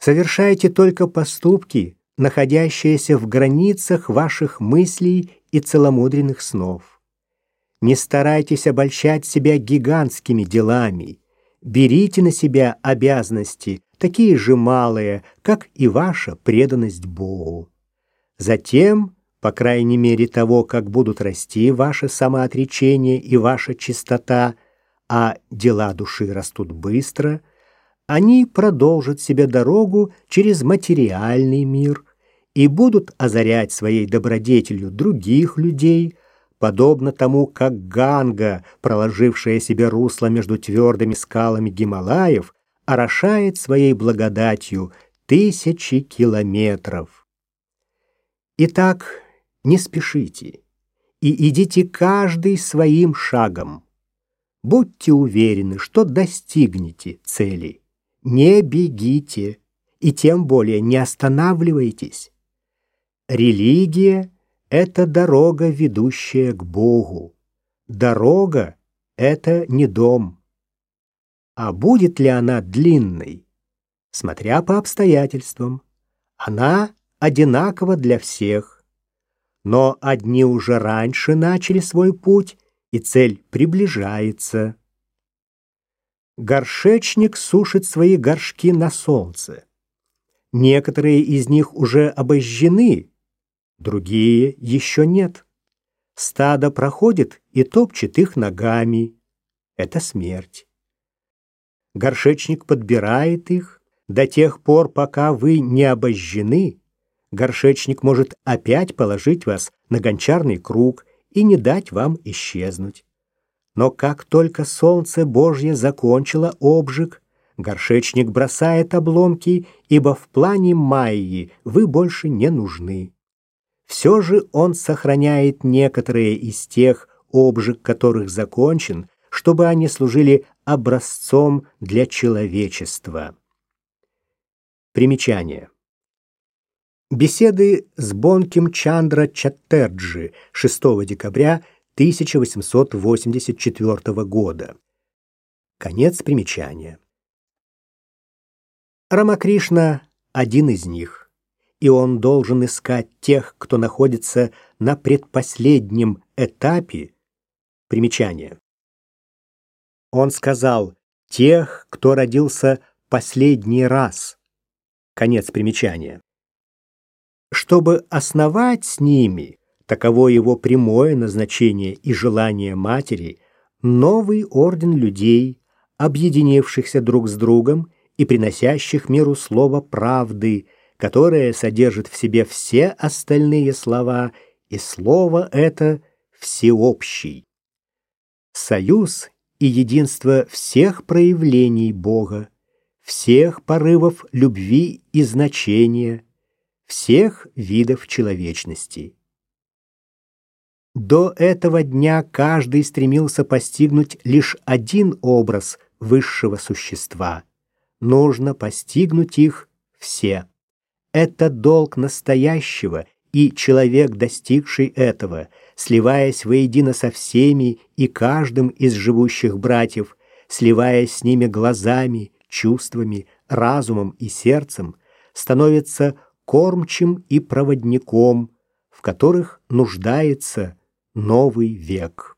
Совершайте только поступки, находящиеся в границах ваших мыслей и целомудренных снов. Не старайтесь обольщать себя гигантскими делами. Берите на себя обязанности, такие же малые, как и ваша преданность Богу. Затем, по крайней мере того, как будут расти ваше самоотречение и ваша чистота, а дела души растут быстро, они продолжат себе дорогу через материальный мир и будут озарять своей добродетелью других людей, подобно тому, как Ганга, проложившая себе русло между твердыми скалами Гималаев, орошает своей благодатью тысячи километров. Итак, не спешите и идите каждый своим шагом. Будьте уверены, что достигнете цели. Не бегите и тем более не останавливайтесь. Религия — это дорога, ведущая к Богу. Дорога — это не дом. А будет ли она длинной? Смотря по обстоятельствам. Она одинакова для всех. Но одни уже раньше начали свой путь, и цель приближается. Горшечник сушит свои горшки на солнце. Некоторые из них уже обожжены, другие еще нет. Стадо проходит и топчет их ногами. Это смерть. Горшечник подбирает их. До тех пор, пока вы не обожжены, горшечник может опять положить вас на гончарный круг и не дать вам исчезнуть. Но как только солнце Божье закончило обжиг, горшечник бросает обломки, ибо в плане Майи вы больше не нужны. Все же он сохраняет некоторые из тех, обжиг которых закончен, чтобы они служили образцом для человечества. Примечание. Беседы с Бонким Чандра Чаттерджи 6 декабря 1884 года. Конец примечания. Рамакришна – один из них, и он должен искать тех, кто находится на предпоследнем этапе. Примечание. Он сказал «тех, кто родился последний раз». Конец примечания. Чтобы основать с ними, таково его прямое назначение и желание матери, новый орден людей, объединившихся друг с другом и приносящих миру слово правды, которое содержит в себе все остальные слова, и слово это всеобщий. Союз и единство всех проявлений Бога, всех порывов любви и значения, всех видов человечности. До этого дня каждый стремился постигнуть лишь один образ высшего существа. Нужно постигнуть их все. Это долг настоящего, и человек, достигший этого, сливаясь воедино со всеми и каждым из живущих братьев, сливаясь с ними глазами, чувствами, разумом и сердцем, становится кормчим и проводником, в которых нуждается новый век.